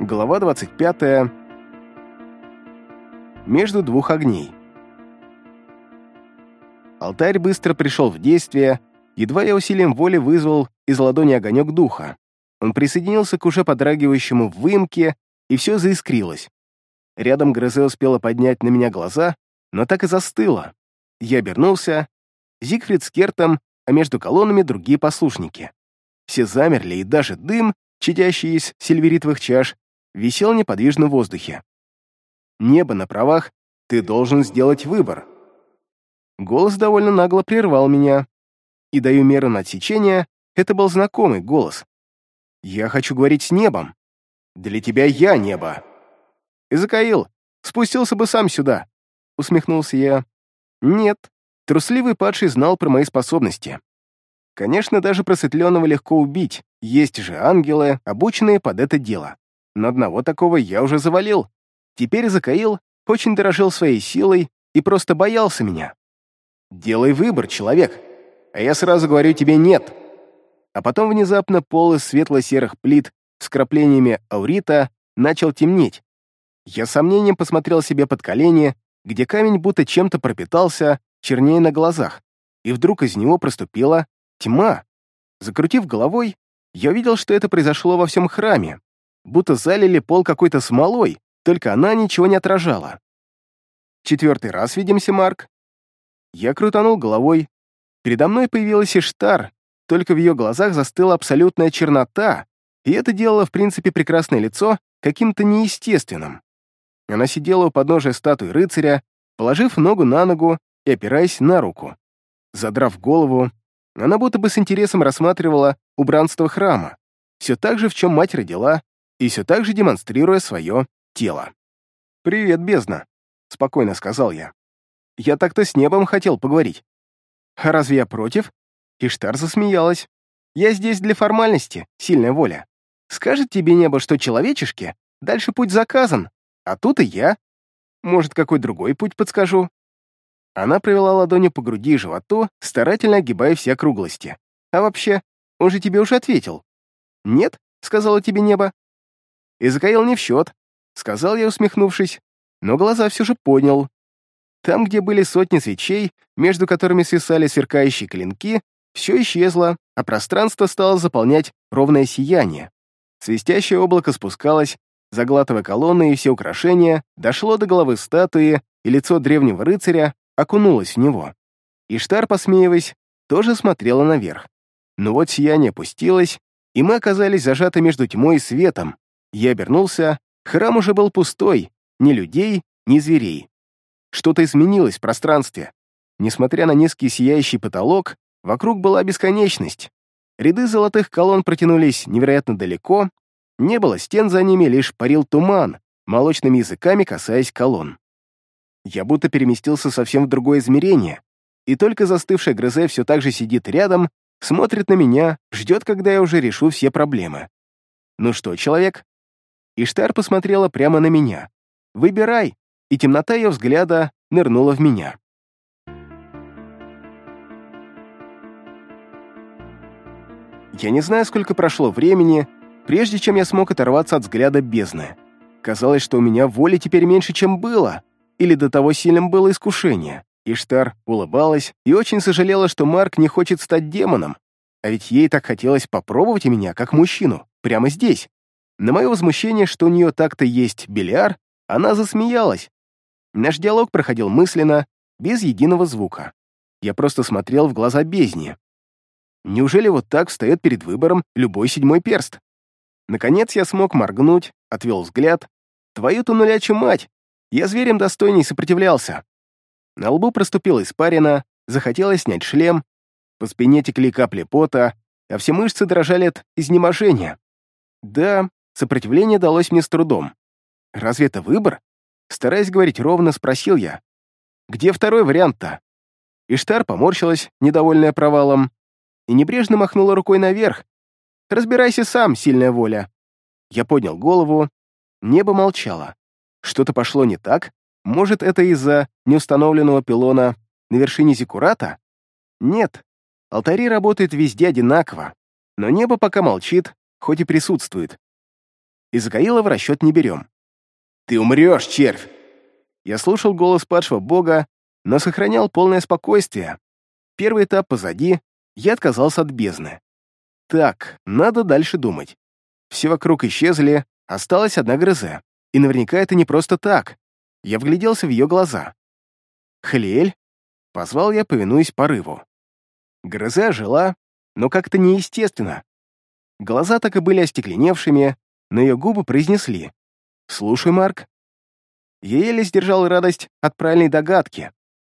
Глава 25. Между двух огней. Алтарь быстро пришел в действие, едва я усилием воли вызвал из ладони огонек духа. Он присоединился к уже подрагивающему в выемке, и все заискрилось. Рядом Грозе успела поднять на меня глаза, но так и застыла. Я обернулся. Зигфрид с Кертом, а между колоннами другие послушники. Все замерли, и даже дым, чадящий из сильверитовых чаш, висел неподвижно в воздухе. Небо на правах, ты должен сделать выбор. Голос довольно нагло прервал меня. И даю меру на отсечение, это был знакомый голос. Я хочу говорить с небом. Для тебя я небо. Изакаил, спустился бы сам сюда. Усмехнулся я. Нет, трусливый падший знал про мои способности. Конечно, даже просветленного легко убить, есть же ангелы, обученные под это дело но одного такого я уже завалил. Теперь Закаил очень дорожил своей силой и просто боялся меня. «Делай выбор, человек, а я сразу говорю тебе нет». А потом внезапно пол из светло-серых плит с краплениями аурита начал темнеть. Я с сомнением посмотрел себе под колени, где камень будто чем-то пропитался, чернее на глазах, и вдруг из него проступила тьма. Закрутив головой, я увидел, что это произошло во всем храме будто залили пол какой-то смолой, только она ничего не отражала. «Четвертый раз видимся, Марк?» Я крутанул головой. Передо мной появилась Иштар, только в ее глазах застыла абсолютная чернота, и это делало, в принципе, прекрасное лицо каким-то неестественным. Она сидела у подножия статуи рыцаря, положив ногу на ногу и опираясь на руку. Задрав голову, она будто бы с интересом рассматривала убранство храма, все так же, в чем мать родила, и все так же демонстрируя свое тело. «Привет, бездна», — спокойно сказал я. «Я так-то с небом хотел поговорить». «А разве я против?» Иштар засмеялась. «Я здесь для формальности, сильная воля. Скажет тебе небо, что человечешки, дальше путь заказан, а тут и я. Может, какой другой путь подскажу?» Она провела ладонью по груди и животу, старательно огибая все округлости. «А вообще, он же тебе уже ответил». «Нет?» — сказала тебе небо. И Закаил не в счет, сказал я, усмехнувшись, но глаза все же поднял. Там, где были сотни свечей, между которыми свисали сверкающие клинки, все исчезло, а пространство стало заполнять ровное сияние. Свистящее облако спускалось, заглатывая колонны и все украшения, дошло до головы статуи, и лицо древнего рыцаря окунулось в него. Иштар, посмеиваясь, тоже смотрела наверх. Но вот сияние опустилось, и мы оказались зажаты между тьмой и светом, я обернулся, храм уже был пустой, ни людей, ни зверей. Что-то изменилось в пространстве. Несмотря на низкий сияющий потолок, вокруг была бесконечность. Ряды золотых колонн протянулись невероятно далеко, не было стен за ними, лишь парил туман, молочными языками касаясь колонн. Я будто переместился совсем в другое измерение, и только застывшая Грозе все так же сидит рядом, смотрит на меня, ждет, когда я уже решу все проблемы. «Ну что, человек, Иштар посмотрела прямо на меня. «Выбирай!» И темнота ее взгляда нырнула в меня. Я не знаю, сколько прошло времени, прежде чем я смог оторваться от взгляда бездны. Казалось, что у меня воли теперь меньше, чем было, или до того сильным было искушение. Иштар улыбалась и очень сожалела, что Марк не хочет стать демоном, а ведь ей так хотелось попробовать меня как мужчину, прямо здесь. На мое возмущение, что у нее так-то есть бильяр, она засмеялась. Наш диалог проходил мысленно, без единого звука. Я просто смотрел в глаза бездне. Неужели вот так встает перед выбором любой седьмой перст? Наконец я смог моргнуть, отвел взгляд. Твою-то нулячью мать! Я зверем достойней сопротивлялся. На лбу проступила испарина, захотелось снять шлем, по спине текли капли пота, а все мышцы дрожали от изнеможения. Да, Сопротивление далось мне с трудом. «Разве это выбор?» Стараясь говорить ровно, спросил я. «Где второй вариант-то?» Иштар поморщилась, недовольная провалом, и небрежно махнула рукой наверх. «Разбирайся сам, сильная воля». Я поднял голову. Небо молчало. Что-то пошло не так? Может, это из-за неустановленного пилона на вершине Зиккурата? Нет. Алтари работают везде одинаково. Но небо пока молчит, хоть и присутствует. И Закаила в расчет не берем. «Ты умрешь, червь!» Я слушал голос падшего бога, но сохранял полное спокойствие. Первый этап позади, я отказался от бездны. Так, надо дальше думать. Все вокруг исчезли, осталась одна грыза. И наверняка это не просто так. Я вгляделся в ее глаза. «Халиэль?» — позвал я, повинуясь порыву. Грыза жила, но как-то неестественно. Глаза так и были остекленевшими, но ее губы произнесли. «Слушай, Марк». Я еле сдержал радость от правильной догадки.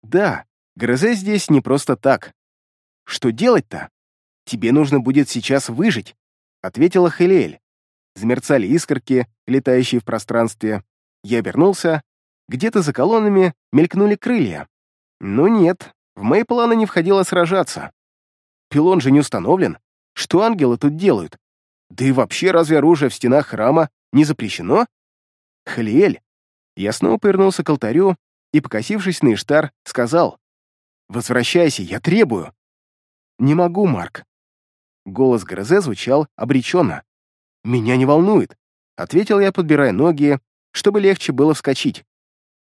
Да, Грозе здесь не просто так. Что делать-то? Тебе нужно будет сейчас выжить, ответила Хелиэль. Замерцали искорки, летающие в пространстве. Я обернулся. Где-то за колоннами мелькнули крылья. Ну нет, в мои планы не входило сражаться. Пилон же не установлен. Что ангелы тут делают? Да и вообще, разве оружие в стенах храма не запрещено? Халиэль. Я снова повернулся к алтарю и, покосившись на Иштар, сказал, «Возвращайся, я требую». «Не могу, Марк». Голос Грозе звучал обреченно. «Меня не волнует», — ответил я, подбирая ноги, чтобы легче было вскочить.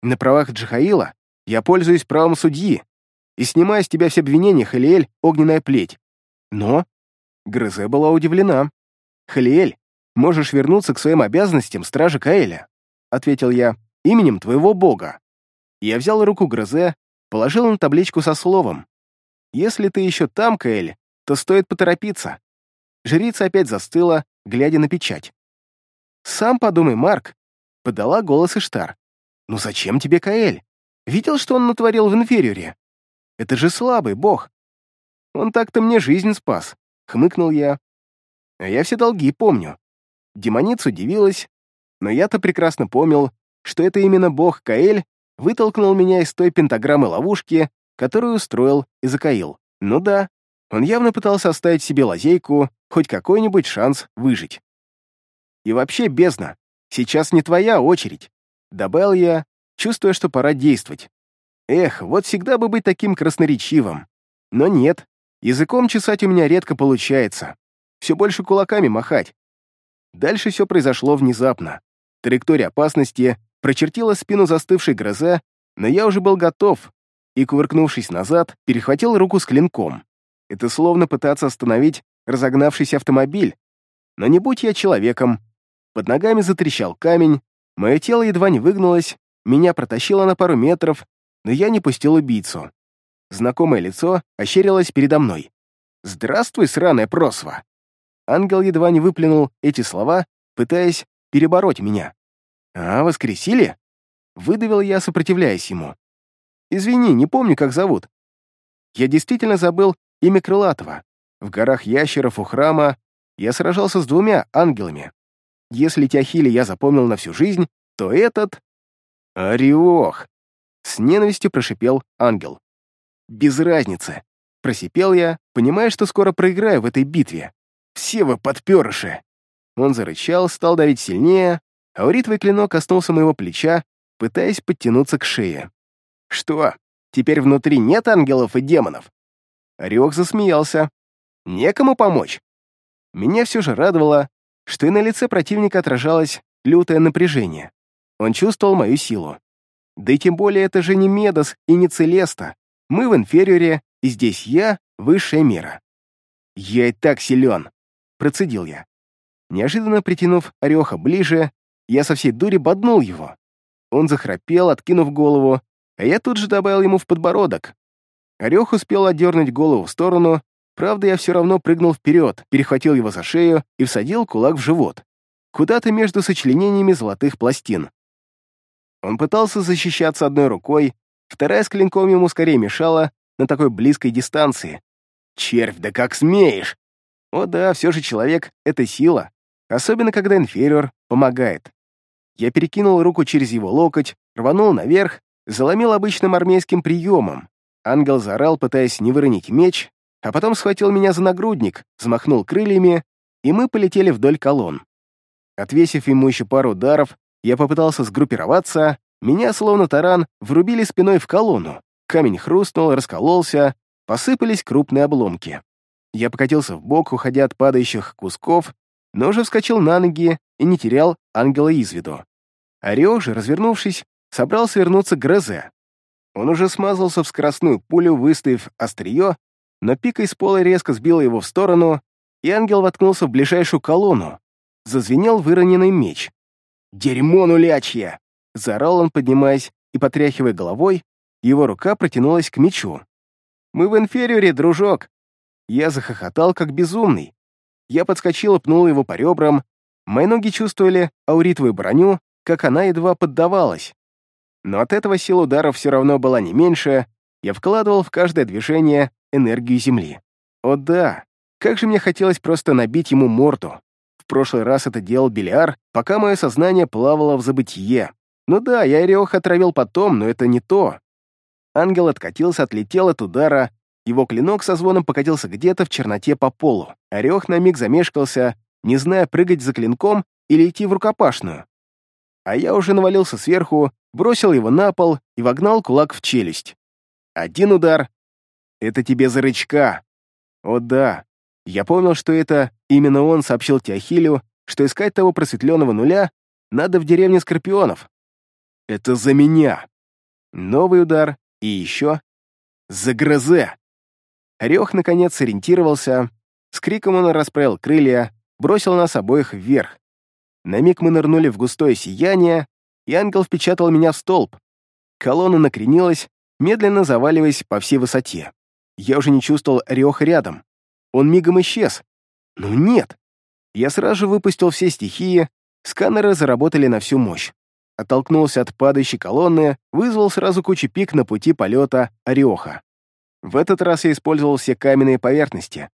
«На правах Джихаила я пользуюсь правом судьи и снимаю с тебя все обвинения, Халиэль, огненная плеть. Но...» Грозе была удивлена. «Халиэль, можешь вернуться к своим обязанностям стражи Каэля», — ответил я, — «именем твоего бога». Я взял руку Грозе, положил на табличку со словом. «Если ты еще там, Каэль, то стоит поторопиться». Жрица опять застыла, глядя на печать. «Сам подумай, Марк», — подала голос Иштар. «Ну зачем тебе Каэль? Видел, что он натворил в инфериоре? Это же слабый бог». «Он так-то мне жизнь спас», — хмыкнул я. «А я все долги помню». Демоница удивилась, но я-то прекрасно помнил, что это именно бог Каэль вытолкнул меня из той пентаграммы ловушки, которую устроил Изакаил. Ну да, он явно пытался оставить себе лазейку, хоть какой-нибудь шанс выжить. И вообще, бездна, сейчас не твоя очередь, добавил я, чувствуя, что пора действовать. Эх, вот всегда бы быть таким красноречивым. Но нет, языком чесать у меня редко получается. Все больше кулаками махать. Дальше все произошло внезапно. Траектория опасности прочертила спину застывшей гроза, но я уже был готов и, кувыркнувшись назад, перехватил руку с клинком. Это словно пытаться остановить разогнавшийся автомобиль. Но не будь я человеком. Под ногами затрещал камень, мое тело едва не выгнулось, меня протащило на пару метров, но я не пустил убийцу. Знакомое лицо ощерилось передо мной. «Здравствуй, сраная просва!» Ангел едва не выплюнул эти слова, пытаясь перебороть меня. «А, воскресили?» Выдавил я, сопротивляясь ему. «Извини, не помню, как зовут». Я действительно забыл имя Крылатого. В горах ящеров у храма я сражался с двумя ангелами. Если Теохили я запомнил на всю жизнь, то этот... Ореох! С ненавистью прошипел ангел. Без разницы. Просипел я, понимая, что скоро проиграю в этой битве. Все вы подперыши! Он зарычал, стал давить сильнее, Ауритовый клинок коснулся моего плеча, пытаясь подтянуться к шее. «Что, теперь внутри нет ангелов и демонов?» Орех засмеялся. «Некому помочь?» Меня все же радовало, что и на лице противника отражалось лютое напряжение. Он чувствовал мою силу. Да и тем более это же не Медос и не Целеста. Мы в инфериоре, и здесь я — высшая мера. «Я и так силен», — процедил я. Неожиданно притянув Ореха ближе, я со всей дури боднул его. Он захрапел, откинув голову, а я тут же добавил ему в подбородок. Орех успел отдернуть голову в сторону, правда, я все равно прыгнул вперед, перехватил его за шею и всадил кулак в живот, куда-то между сочленениями золотых пластин. Он пытался защищаться одной рукой, вторая с клинком ему скорее мешала на такой близкой дистанции. «Червь, да как смеешь!» О да, все же человек — это сила, особенно когда инфериор помогает. Я перекинул руку через его локоть, рванул наверх, заломил обычным армейским приемом. Ангел заорал, пытаясь не выронить меч, а потом схватил меня за нагрудник, взмахнул крыльями, и мы полетели вдоль колонн. Отвесив ему еще пару ударов, я попытался сгруппироваться, меня, словно таран, врубили спиной в колонну. Камень хрустнул, раскололся, посыпались крупные обломки. Я покатился в бок, уходя от падающих кусков, но уже вскочил на ноги и не терял ангела из виду. Орех же, развернувшись, собрался вернуться к Грозе. Он уже смазался в скоростную пулю, выставив острие, но пика из пола резко сбила его в сторону, и ангел воткнулся в ближайшую колонну. Зазвенел выроненный меч. «Дерьмо нулячье!» — заорал он, поднимаясь и потряхивая головой, его рука протянулась к мечу. «Мы в инфериоре, дружок!» Я захохотал, как безумный. Я подскочил и пнул его по ребрам. Мои ноги чувствовали ауритовую броню, как она едва поддавалась. Но от этого сила ударов все равно была не меньше, я вкладывал в каждое движение энергию Земли. О да, как же мне хотелось просто набить ему морду. В прошлый раз это делал Белиар, пока мое сознание плавало в забытие. Ну да, я Ореха отравил потом, но это не то. Ангел откатился, отлетел от удара, его клинок со звоном покатился где-то в черноте по полу. Орех на миг замешкался, не зная, прыгать за клинком или идти в рукопашную. А я уже навалился сверху, бросил его на пол и вогнал кулак в челюсть. Один удар. Это тебе за рычка. О да, я помнил, что это именно он сообщил Теохилю, что искать того просветленного нуля надо в деревне Скорпионов. Это за меня. Новый удар и еще. За грозе. Орех, наконец, сориентировался. С криком он расправил крылья, бросил нас обоих вверх. На миг мы нырнули в густое сияние, и ангел впечатал меня в столб. Колонна накренилась, медленно заваливаясь по всей высоте. Я уже не чувствовал Ореха рядом. Он мигом исчез. Ну нет. Я сразу выпустил все стихии, сканеры заработали на всю мощь. Оттолкнулся от падающей колонны, вызвал сразу кучу пик на пути полета Ореха. В этот раз я использовал все каменные поверхности.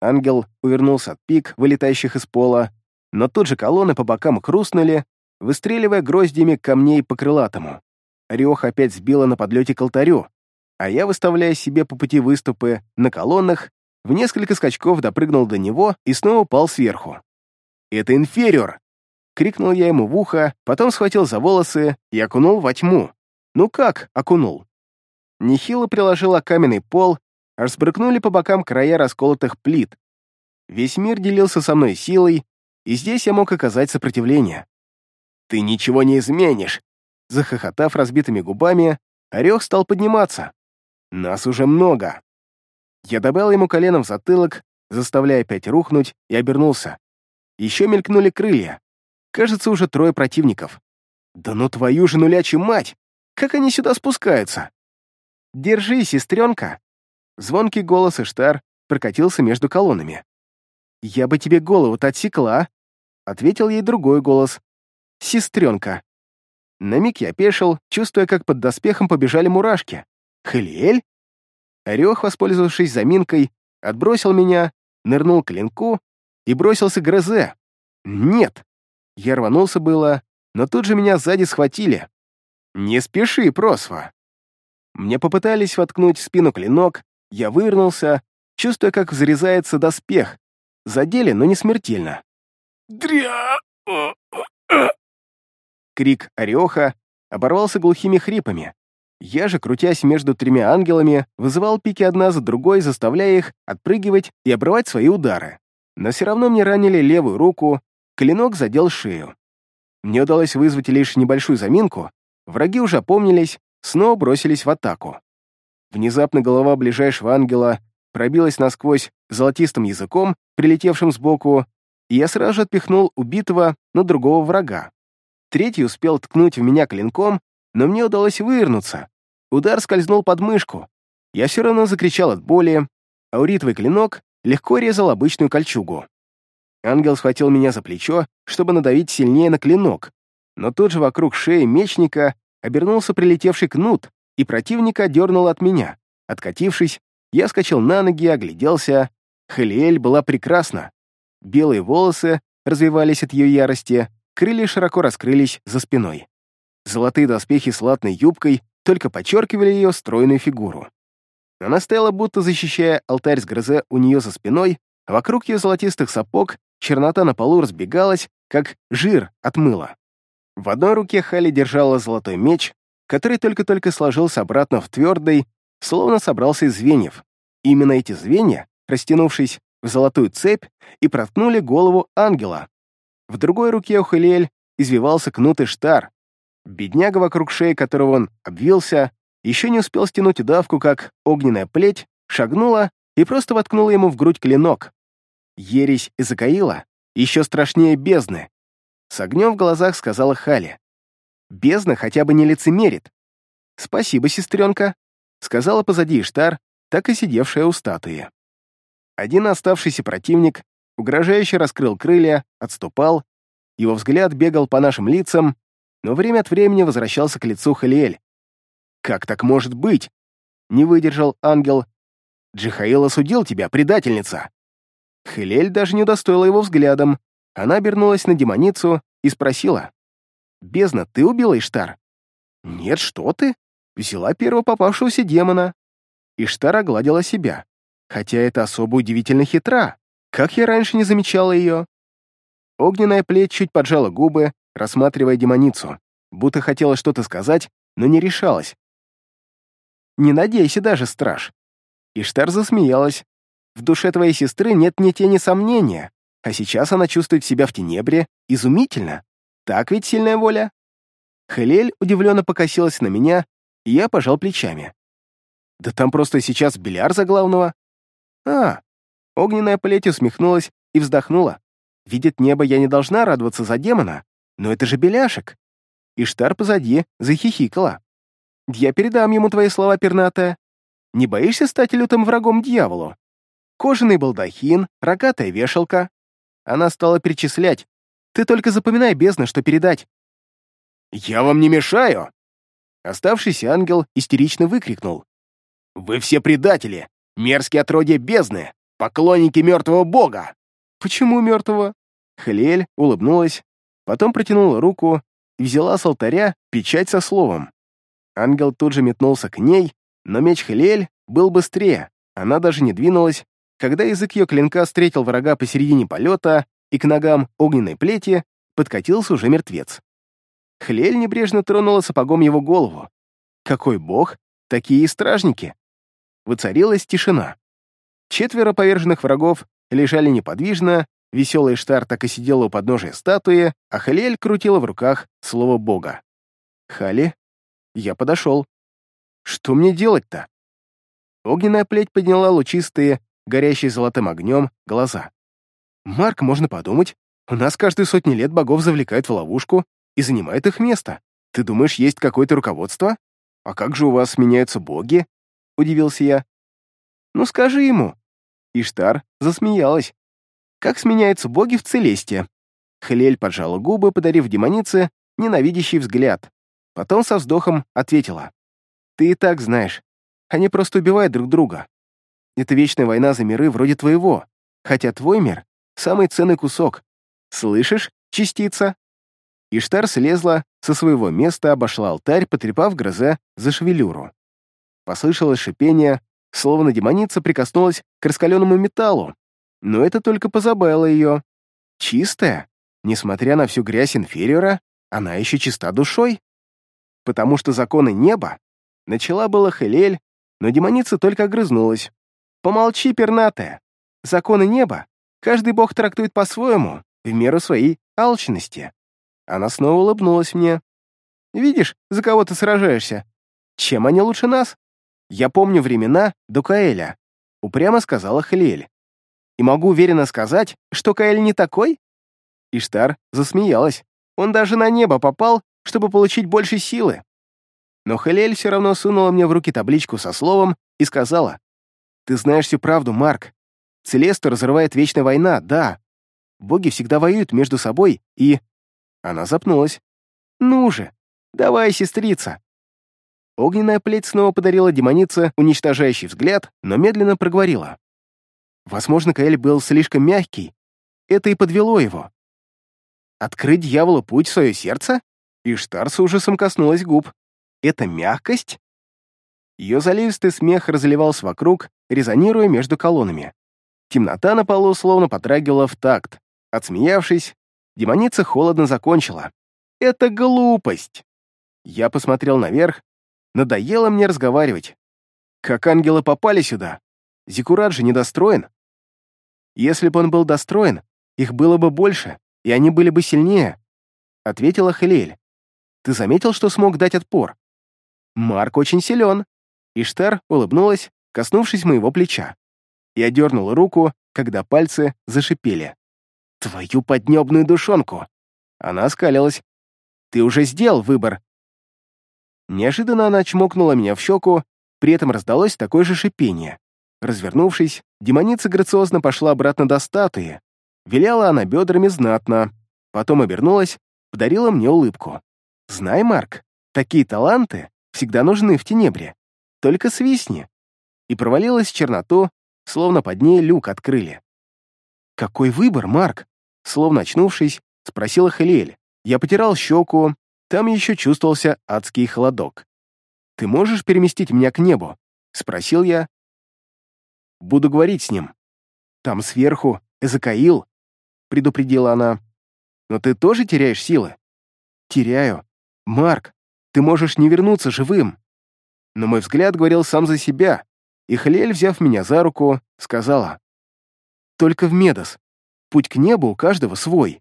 Ангел увернулся от пик, вылетающих из пола, но тут же колонны по бокам хрустнули, выстреливая гроздьями камней по крылатому. Орех опять сбила на подлете к алтарю, а я, выставляя себе по пути выступы на колоннах, в несколько скачков допрыгнул до него и снова упал сверху. «Это инфериор!» — крикнул я ему в ухо, потом схватил за волосы и окунул во тьму. Ну как окунул? Нехило приложила каменный пол, аж по бокам края расколотых плит. Весь мир делился со мной силой, и здесь я мог оказать сопротивление. «Ты ничего не изменишь!» Захохотав разбитыми губами, Орех стал подниматься. «Нас уже много!» Я добавил ему коленом в затылок, заставляя опять рухнуть, и обернулся. Еще мелькнули крылья. Кажется, уже трое противников. «Да ну твою же нулячью мать! Как они сюда спускаются?» «Держи, сестренка!» Звонкий голос Иштар прокатился между колоннами. «Я бы тебе голову-то отсекла!» Ответил ей другой голос. «Сестренка!» На миг я опешил, чувствуя, как под доспехом побежали мурашки. «Хелиэль?» Орех, воспользовавшись заминкой, отбросил меня, нырнул к клинку и бросился к грозе. «Нет!» Я рванулся было, но тут же меня сзади схватили. «Не спеши, Просва!» Мне попытались воткнуть в спину клинок, я вывернулся, чувствуя, как взрезается доспех. Задели, но не смертельно. «Дря!» Крик Ореха оборвался глухими хрипами. Я же, крутясь между тремя ангелами, вызывал пики одна за другой, заставляя их отпрыгивать и обрывать свои удары. Но все равно мне ранили левую руку, клинок задел шею. Мне удалось вызвать лишь небольшую заминку, враги уже опомнились снова бросились в атаку. Внезапно голова ближайшего ангела пробилась насквозь золотистым языком, прилетевшим сбоку, и я сразу же отпихнул убитого, но другого врага. Третий успел ткнуть в меня клинком, но мне удалось вывернуться. Удар скользнул под мышку. Я все равно закричал от боли, а уритовый клинок легко резал обычную кольчугу. Ангел схватил меня за плечо, чтобы надавить сильнее на клинок, но тут же вокруг шеи мечника обернулся прилетевший кнут, и противника дернул от меня. Откатившись, я скачал на ноги, огляделся. Хелиэль была прекрасна. Белые волосы развивались от ее ярости, крылья широко раскрылись за спиной. Золотые доспехи с латной юбкой только подчеркивали ее стройную фигуру. Она стояла, будто защищая алтарь с грозе у нее за спиной, а вокруг ее золотистых сапог чернота на полу разбегалась, как жир от мыла. В одной руке Хали держала золотой меч, который только-только сложился обратно в твердый, словно собрался из звеньев. Именно эти звенья, растянувшись в золотую цепь, и проткнули голову ангела. В другой руке у Хелиэль извивался кнут штар. Бедняга, вокруг шеи которого он обвился, еще не успел стянуть удавку, как огненная плеть шагнула и просто воткнула ему в грудь клинок. Ересь и закаила, еще страшнее бездны. С огнем в глазах сказала Хали. Бездна хотя бы не лицемерит. «Спасибо, сестренка», — сказала позади Иштар, так и сидевшая у статуи. Один оставшийся противник угрожающе раскрыл крылья, отступал, его взгляд бегал по нашим лицам, но время от времени возвращался к лицу Халиэль. «Как так может быть?» — не выдержал ангел. «Джихаил осудил тебя, предательница!» Хелель даже не удостоила его взглядом. Она обернулась на демоницу и спросила. «Бездна, ты убила Иштар?» «Нет, что ты?» Взяла первого попавшегося демона. Иштар огладила себя. Хотя это особо удивительно хитра. Как я раньше не замечала ее? Огненная плеть чуть поджала губы, рассматривая демоницу, будто хотела что-то сказать, но не решалась. «Не надейся даже, страж!» Иштар засмеялась. «В душе твоей сестры нет ни тени сомнения, а сейчас она чувствует себя в Тенебре изумительно. Так ведь сильная воля?» Хелель удивленно покосилась на меня, и я пожал плечами. «Да там просто сейчас Беляр за главного». «А!» Огненная плеть усмехнулась и вздохнула. «Видит небо, я не должна радоваться за демона, но это же Беляшек». Иштар позади захихикала. «Я передам ему твои слова, пернатая. Не боишься стать лютым врагом дьяволу? Кожаный балдахин, рогатая вешалка». Она стала перечислять. «Ты только запоминай бездна, что передать». «Я вам не мешаю!» Оставшийся ангел истерично выкрикнул. «Вы все предатели! Мерзкие отродья бездны! Поклонники мертвого бога!» «Почему мертвого?» Хелиэль улыбнулась, потом протянула руку и взяла с алтаря печать со словом. Ангел тут же метнулся к ней, но меч Хелиэль был быстрее, она даже не двинулась, когда язык ее клинка встретил врага посередине полета, и к ногам огненной плети подкатился уже мертвец. Хлель небрежно тронула сапогом его голову. Какой бог, такие и стражники. Воцарилась тишина. Четверо поверженных врагов лежали неподвижно, веселый Штар так и сидела у подножия статуи, а Халель крутила в руках слово бога. «Хали?» Я подошел. «Что мне делать-то?» Огненная плеть подняла лучистые, горящие золотым огнем, глаза. «Марк, можно подумать, у нас каждые сотни лет богов завлекают в ловушку и занимают их место. Ты думаешь, есть какое-то руководство? А как же у вас меняются боги?» — удивился я. «Ну, скажи ему». Иштар засмеялась. «Как сменяются боги в Целесте?» Хелель поджала губы, подарив демонице ненавидящий взгляд. Потом со вздохом ответила. «Ты и так знаешь. Они просто убивают друг друга. Это вечная война за миры вроде твоего, хотя твой мир — самый ценный кусок. Слышишь, частица?» Иштар слезла со своего места, обошла алтарь, потрепав грозе за шевелюру. Послышалось шипение, словно демоница прикоснулась к раскаленному металлу, но это только позабавило ее. Чистая, несмотря на всю грязь инфериора, она еще чиста душой. Потому что законы неба начала была Хелель, но демоница только огрызнулась. «Помолчи, пернатая. Законы неба каждый бог трактует по-своему, в меру своей алчности. Она снова улыбнулась мне. «Видишь, за кого ты сражаешься? Чем они лучше нас? Я помню времена до Каэля», — упрямо сказала Хелиэль. «И могу уверенно сказать, что Каэль не такой?» Иштар засмеялась. «Он даже на небо попал, чтобы получить больше силы». Но Хелиэль все равно сунула мне в руки табличку со словом и сказала, «Ты знаешь всю правду, Марк. Целесту разрывает вечная война, да. Боги всегда воюют между собой, и она запнулась. «Ну же, давай, сестрица!» Огненная плеть снова подарила демонице уничтожающий взгляд, но медленно проговорила. Возможно, Каэль был слишком мягкий. Это и подвело его. Открыть дьяволу путь в свое сердце? И Штар с ужасом коснулась губ. Это мягкость? Ее заливистый смех разливался вокруг, резонируя между колоннами. Темнота на полу словно потрагивала в такт. Отсмеявшись, Демоница холодно закончила. «Это глупость!» Я посмотрел наверх. Надоело мне разговаривать. Как ангелы попали сюда? Зикурат же недостроен. Если бы он был достроен, их было бы больше, и они были бы сильнее», — ответила Хелель. «Ты заметил, что смог дать отпор?» «Марк очень силен», — Иштар улыбнулась, коснувшись моего плеча. Я дернул руку, когда пальцы зашипели. «Твою поднебную душонку!» Она скалилась. «Ты уже сделал выбор!» Неожиданно она чмокнула меня в щеку, при этом раздалось такое же шипение. Развернувшись, демоница грациозно пошла обратно до статуи. Виляла она бедрами знатно, потом обернулась, подарила мне улыбку. «Знай, Марк, такие таланты всегда нужны в Тенебре. Только свистни!» И провалилась в черноту, словно под ней люк открыли. «Какой выбор, Марк?» Словно очнувшись, спросила Хелиэль. Я потирал щеку, там еще чувствовался адский холодок. «Ты можешь переместить меня к небу?» — спросил я. «Буду говорить с ним. Там сверху Эзекаил», — предупредила она. «Но ты тоже теряешь силы?» «Теряю. Марк, ты можешь не вернуться живым». Но мой взгляд говорил сам за себя, и Хлель, взяв меня за руку, сказала. «Только в Медос. Путь к небу у каждого свой.